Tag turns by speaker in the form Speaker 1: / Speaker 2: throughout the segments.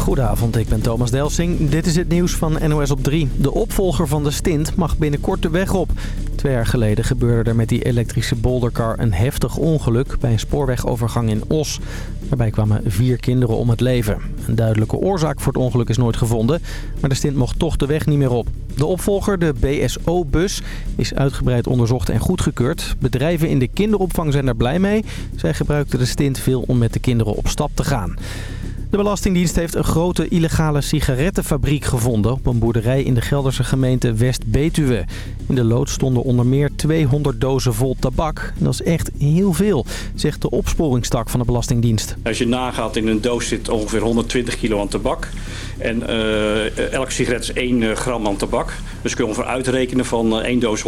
Speaker 1: Goedenavond, ik ben Thomas Delsing. Dit is het nieuws van NOS op 3. De opvolger van de stint mag binnenkort de weg op. Twee jaar geleden gebeurde er met die elektrische boldercar een heftig ongeluk... bij een spoorwegovergang in Os. Daarbij kwamen vier kinderen om het leven. Een duidelijke oorzaak voor het ongeluk is nooit gevonden... maar de stint mocht toch de weg niet meer op. De opvolger, de BSO-bus, is uitgebreid onderzocht en goedgekeurd. Bedrijven in de kinderopvang zijn er blij mee. Zij gebruikten de stint veel om met de kinderen op stap te gaan. De Belastingdienst heeft een grote illegale sigarettenfabriek gevonden... op een boerderij in de Gelderse gemeente West-Betuwe. In de lood stonden onder meer 200 dozen vol tabak. Dat is echt heel veel, zegt de opsporingstak van de Belastingdienst.
Speaker 2: Als je nagaat, in een doos zit ongeveer 120 kilo aan tabak. En uh, elke sigaret is 1 gram aan tabak. Dus kun je ongeveer uitrekenen van uh, 1 doos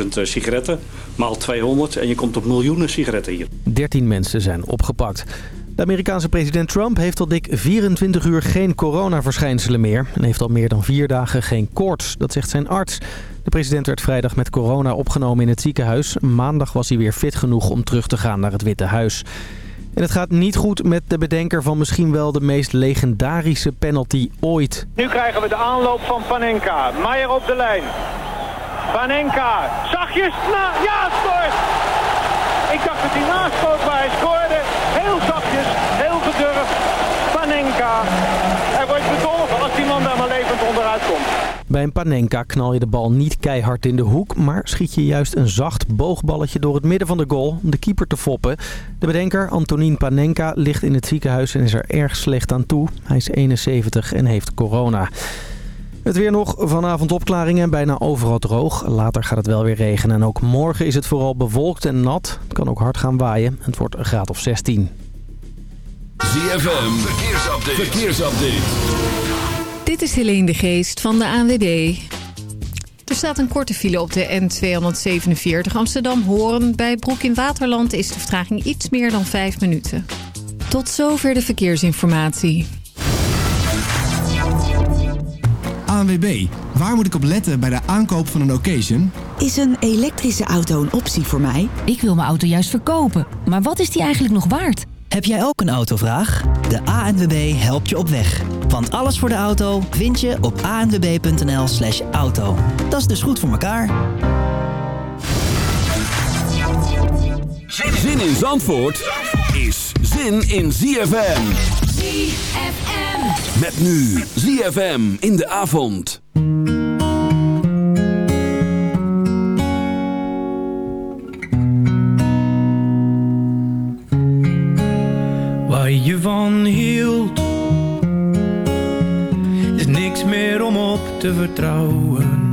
Speaker 2: 120.000 sigaretten... maal 200 en je komt op miljoenen sigaretten hier.
Speaker 1: 13 mensen zijn opgepakt. De Amerikaanse president Trump heeft al dik 24 uur geen coronaverschijnselen meer... en heeft al meer dan vier dagen geen koorts. Dat zegt zijn arts. De president werd vrijdag met corona opgenomen in het ziekenhuis. Maandag was hij weer fit genoeg om terug te gaan naar het Witte Huis. En het gaat niet goed met de bedenker van misschien wel de meest legendarische penalty ooit.
Speaker 3: Nu krijgen we de aanloop van Panenka. Meijer op de lijn. Panenka, zachtjes, na, ja, scoort! Ik dacht dat hij naast maar hij scoorde. Heel zachtjes, heel gedurfd. Panenka. Hij wordt bedolven als die man daar maar levend onderuit komt.
Speaker 1: Bij een Panenka knal je de bal niet keihard in de hoek... maar schiet je juist een zacht boogballetje door het midden van de goal... om de keeper te foppen. De bedenker, Antonin Panenka, ligt in het ziekenhuis en is er erg slecht aan toe. Hij is 71 en heeft corona. Het weer nog. Vanavond opklaringen. Bijna overal droog. Later gaat het wel weer regenen. En ook morgen is het vooral bewolkt en nat. Het kan ook hard gaan waaien. Het wordt een graad of 16.
Speaker 4: ZFM. Verkeersupdate. Verkeersupdate.
Speaker 5: Dit is Helene de Geest van de ANWB. Er staat een korte file op de N247 Amsterdam-Hoorn. Bij Broek in Waterland is de vertraging iets meer dan 5 minuten. Tot zover de verkeersinformatie.
Speaker 6: ANWB, waar moet ik op letten bij de aankoop van een occasion?
Speaker 7: Is een elektrische auto een optie voor mij?
Speaker 8: Ik wil mijn auto juist verkopen, maar wat is die eigenlijk nog waard?
Speaker 9: Heb jij ook een autovraag? De ANWB helpt je op weg. Want alles voor de auto vind je op anwb.nl slash auto. Dat is dus goed voor elkaar.
Speaker 4: Zin in Zandvoort is zin in ZFM.
Speaker 10: ZFM.
Speaker 4: Met nu ZFM in de avond.
Speaker 11: Waar je van hield. Is niks meer om op te vertrouwen.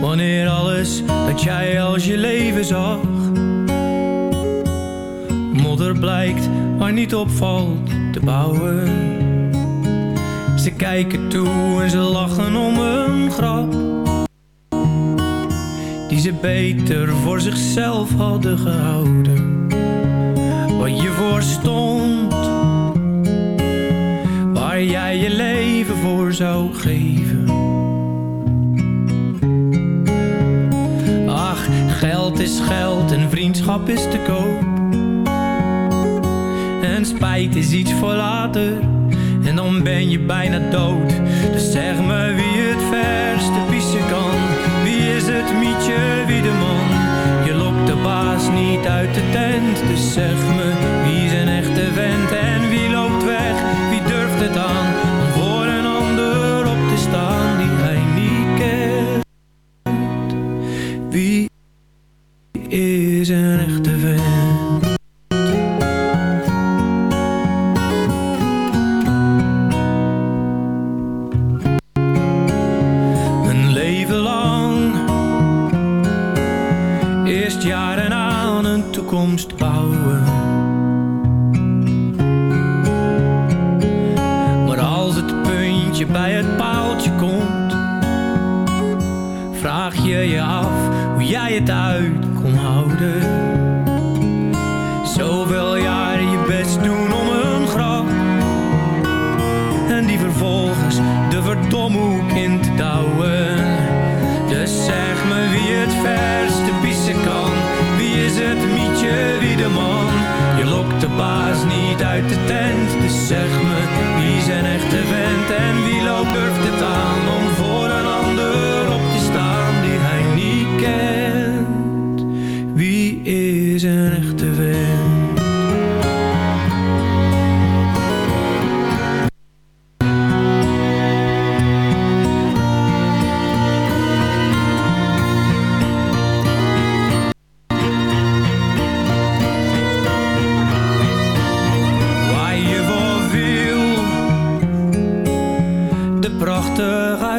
Speaker 11: Wanneer alles dat jij als je leven zag Modder blijkt maar niet opvalt te bouwen. Ze kijken toe en ze lachen om een grap die ze beter voor zichzelf hadden gehouden. Wat je voor stond, waar jij je leven voor zou geven. Ach, geld is geld en vriendschap is te koop. En spijt is iets voor later, en dan ben je bijna dood. Dus zeg me wie het verste pissen kan het mietje wie de man? Je lokt de baas niet uit de tent, dus zeg me wie is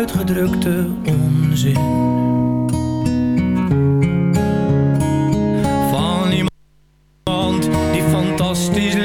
Speaker 11: uitgedrukte onzin. Van iemand die fantastisch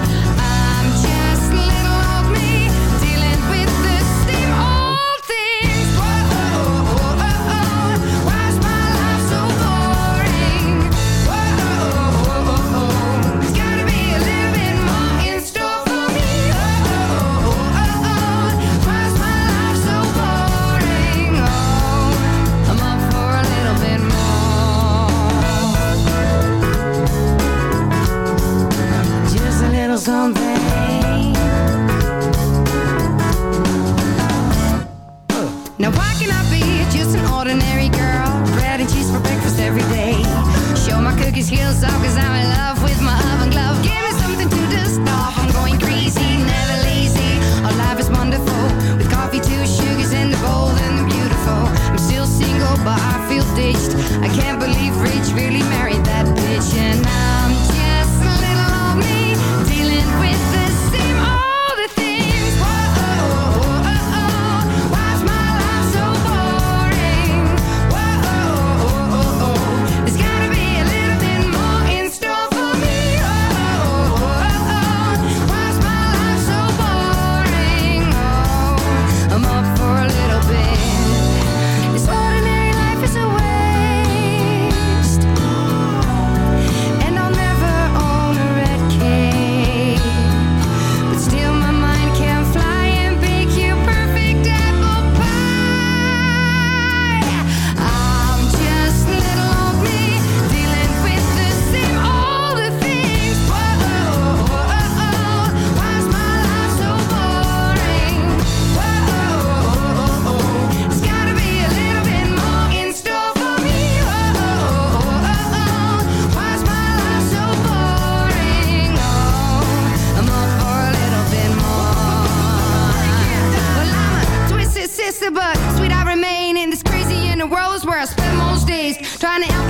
Speaker 10: but sweet I remain in this crazy inner world is where I spend most days. Trying
Speaker 12: to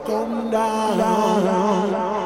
Speaker 12: come down.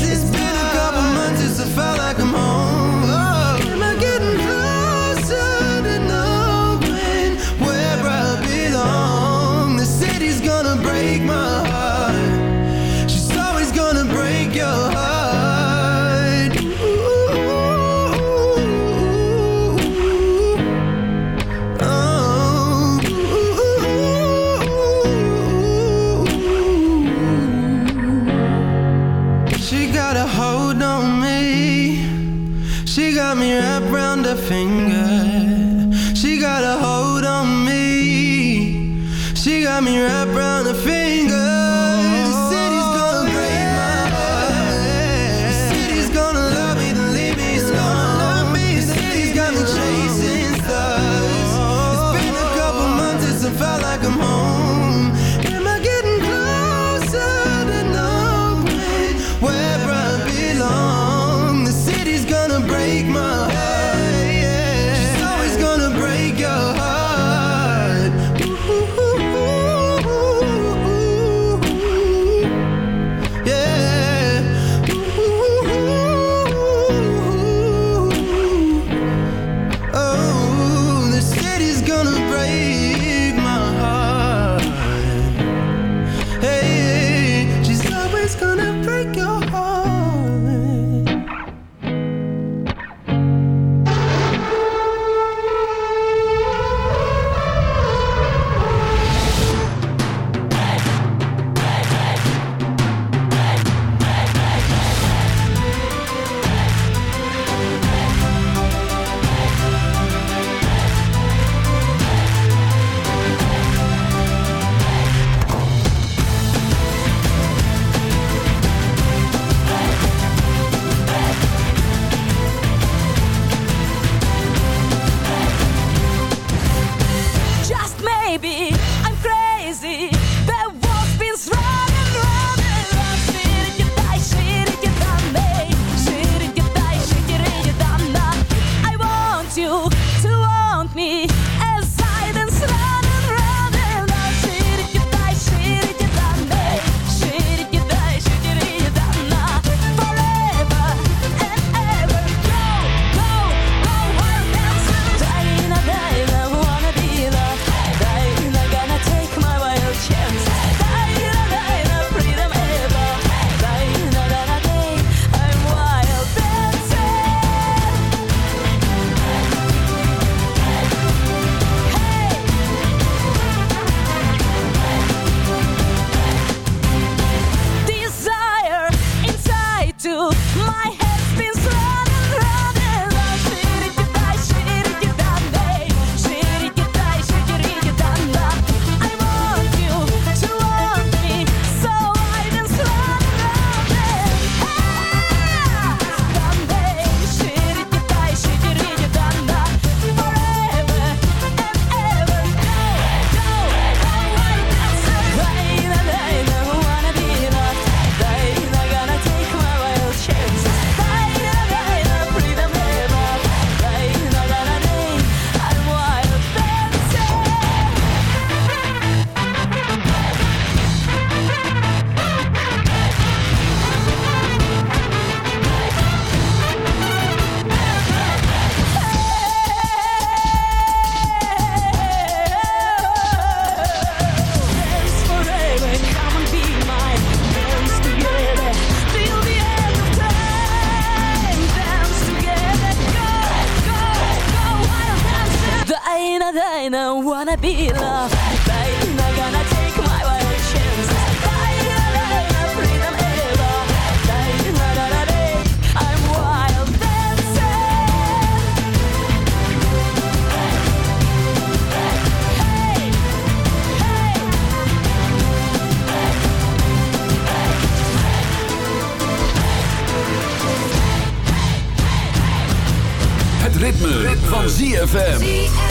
Speaker 13: felt like I'm home
Speaker 14: chances. Baby, no freedom ever.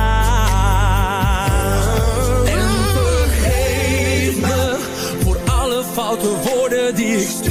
Speaker 15: Woorden die ik stuurde.